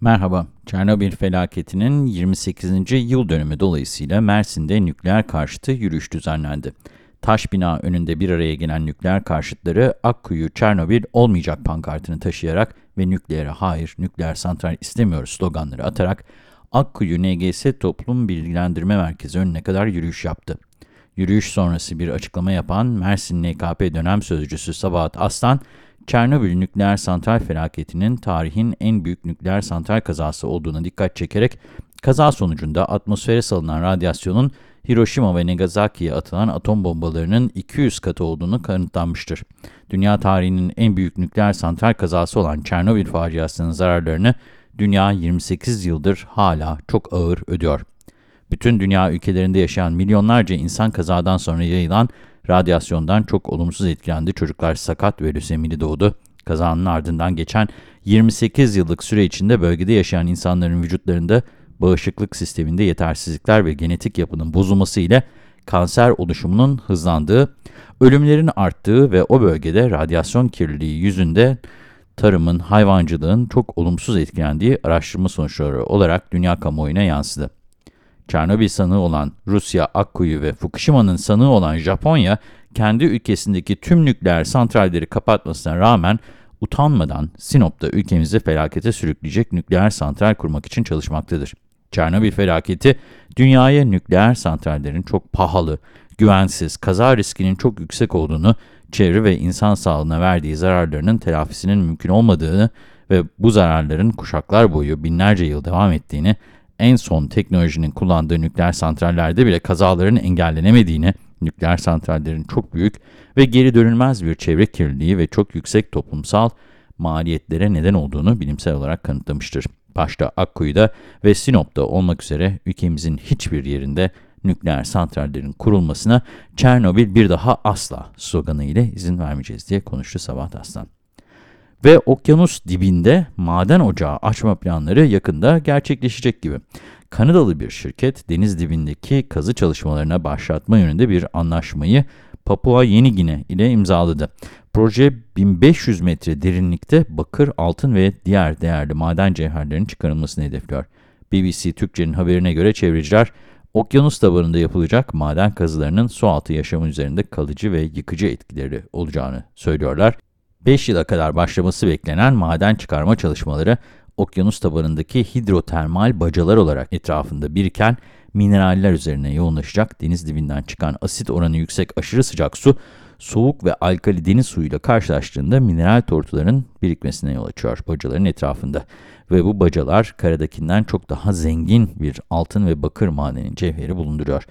Merhaba, Çernobil felaketinin 28. yıl dönümü dolayısıyla Mersin'de nükleer karşıtı yürüyüş düzenlendi. Taş bina önünde bir araya gelen nükleer karşıtları Akkuyu Çernobil olmayacak pankartını taşıyarak ve nükleere hayır, nükleer santral istemiyoruz sloganları atarak Akkuyu NGS Toplum Bilgilendirme Merkezi önüne kadar yürüyüş yaptı. Yürüyüş sonrası bir açıklama yapan Mersin NKP dönem sözcüsü Sabahat Aslan, Çernobil nükleer santral felaketinin tarihin en büyük nükleer santral kazası olduğuna dikkat çekerek, kaza sonucunda atmosfere salınan radyasyonun Hiroşima ve Nagasaki'ye atılan atom bombalarının 200 katı olduğunu kanıtlanmıştır. Dünya tarihinin en büyük nükleer santral kazası olan Çernobil faciasının zararlarını dünya 28 yıldır hala çok ağır ödüyor. Bütün dünya ülkelerinde yaşayan milyonlarca insan kazadan sonra yayılan radyasyondan çok olumsuz etkilendi. Çocuklar sakat ve lösemili doğdu. Kazanın ardından geçen 28 yıllık süre içinde bölgede yaşayan insanların vücutlarında bağışıklık sisteminde yetersizlikler ve genetik yapının bozulması ile kanser oluşumunun hızlandığı, ölümlerin arttığı ve o bölgede radyasyon kirliliği yüzünde tarımın, hayvancılığın çok olumsuz etkilendiği araştırma sonuçları olarak dünya kamuoyuna yansıdı. Çernobil sanığı olan Rusya, Akkuyu ve Fukushima'nın sanığı olan Japonya, kendi ülkesindeki tüm nükleer santralleri kapatmasına rağmen utanmadan Sinop'ta ülkemizi felakete sürükleyecek nükleer santral kurmak için çalışmaktadır. Çernobil felaketi, dünyaya nükleer santrallerin çok pahalı, güvensiz, kaza riskinin çok yüksek olduğunu, çevre ve insan sağlığına verdiği zararlarının telafisinin mümkün olmadığını ve bu zararların kuşaklar boyu binlerce yıl devam ettiğini, en son teknolojinin kullandığı nükleer santrallerde bile kazaların engellenemediğini, nükleer santrallerin çok büyük ve geri dönülmez bir çevre kirliliği ve çok yüksek toplumsal maliyetlere neden olduğunu bilimsel olarak kanıtlamıştır. Başta Akkuyu'da ve Sinop'ta olmak üzere ülkemizin hiçbir yerinde nükleer santrallerin kurulmasına Çernobil bir daha asla sloganı ile izin vermeyeceğiz diye konuştu Sabah Aslan. Ve okyanus dibinde maden ocağı açma planları yakında gerçekleşecek gibi. Kanadalı bir şirket deniz dibindeki kazı çalışmalarına başlatma yönünde bir anlaşmayı Papua Yeni Gine ile imzaladı. Proje 1500 metre derinlikte bakır, altın ve diğer değerli maden cevherlerin çıkarılmasını hedefliyor. BBC Türkçe'nin haberine göre çevreciler, okyanus tabanında yapılacak maden kazılarının sualtı yaşamı üzerinde kalıcı ve yıkıcı etkileri olacağını söylüyorlar. 5 yıla kadar başlaması beklenen maden çıkarma çalışmaları, okyanus tabanındaki hidrotermal bacalar olarak etrafında biriken mineraller üzerine yoğunlaşacak. Deniz dibinden çıkan asit oranı yüksek aşırı sıcak su, soğuk ve alkali deniz suyuyla karşılaştığında mineral tortuların birikmesine yol açıyor bacaların etrafında. Ve bu bacalar karadakinden çok daha zengin bir altın ve bakır madeni cevheri bulunduruyor.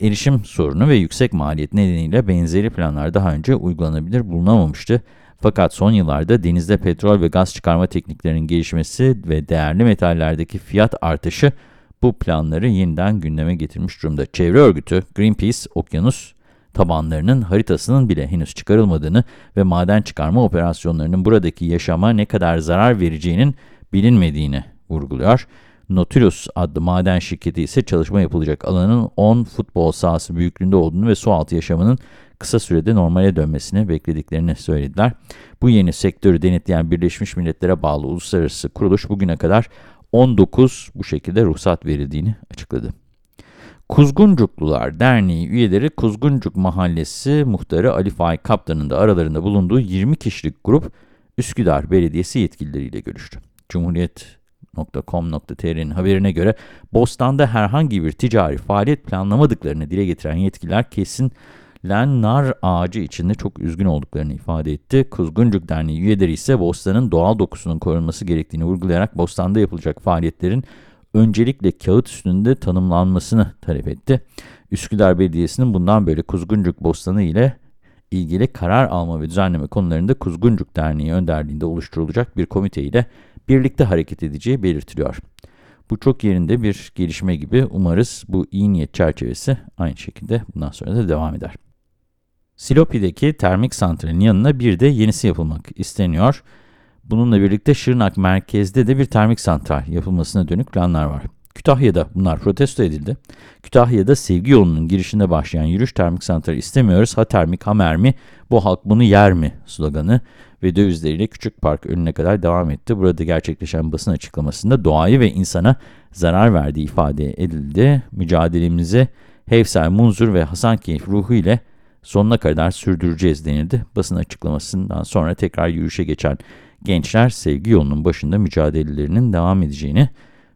Erişim sorunu ve yüksek maliyet nedeniyle benzeri planlar daha önce uygulanabilir bulunamamıştı. Fakat son yıllarda denizde petrol ve gaz çıkarma tekniklerinin gelişmesi ve değerli metallerdeki fiyat artışı bu planları yeniden gündeme getirmiş durumda. Çevre örgütü Greenpeace, okyanus tabanlarının haritasının bile henüz çıkarılmadığını ve maden çıkarma operasyonlarının buradaki yaşama ne kadar zarar vereceğinin bilinmediğini vurguluyor. Nautilus adlı maden şirketi ise çalışma yapılacak alanın 10 futbol sahası büyüklüğünde olduğunu ve sualtı yaşamının kısa sürede normale dönmesini beklediklerini söylediler. Bu yeni sektörü denetleyen Birleşmiş Milletler'e bağlı uluslararası kuruluş bugüne kadar 19 bu şekilde ruhsat verildiğini açıkladı. Kuzguncuklular Derneği üyeleri Kuzguncuk Mahallesi muhtarı Ali Faik Kaptan'ın da aralarında bulunduğu 20 kişilik grup Üsküdar Belediyesi yetkilileriyle görüştü. Cumhuriyet.com.tr'nin haberine göre Bostan'da herhangi bir ticari faaliyet planlamadıklarını dile getiren yetkililer kesin Len nar ağacı içinde çok üzgün olduklarını ifade etti. Kuzguncuk Derneği üyeleri ise bostanın doğal dokusunun korunması gerektiğini vurgulayarak bostanda yapılacak faaliyetlerin öncelikle kağıt üstünde tanımlanmasını talep etti. Üsküdar Belediyesi'nin bundan böyle Kuzguncuk Bostanı ile ilgili karar alma ve düzenleme konularında Kuzguncuk Derneği önderliğinde oluşturulacak bir komite ile birlikte hareket edeceği belirtiliyor. Bu çok yerinde bir gelişme gibi umarız bu iyi niyet çerçevesi aynı şekilde bundan sonra da devam eder. Silopi'deki termik santralin yanına bir de yenisi yapılmak isteniyor. Bununla birlikte Şırnak merkezde de bir termik santral yapılmasına dönük planlar var. Kütahya'da bunlar protesto edildi. Kütahya'da sevgi yolunun girişinde başlayan yürüyüş termik santrali istemiyoruz. Ha termik ha mermi bu halk bunu yer mi sloganı ve dövizleriyle Küçük Park önüne kadar devam etti. Burada gerçekleşen basın açıklamasında doğayı ve insana zarar verdiği ifade edildi. Mücadelemizi Hevsel Munzur ve Hasankeyf ruhu ile sonuna kadar sürdüreceğiz denildi. Basın açıklamasından sonra tekrar yürüyüşe geçen gençler sevgi yolunun başında mücadelelerinin devam edeceğini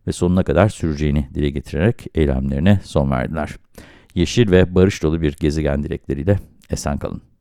ve sonuna kadar süreceğini dile getirerek eylemlerine son verdiler. Yeşil ve barış dolu bir gezegen dilekleriyle esen kalın.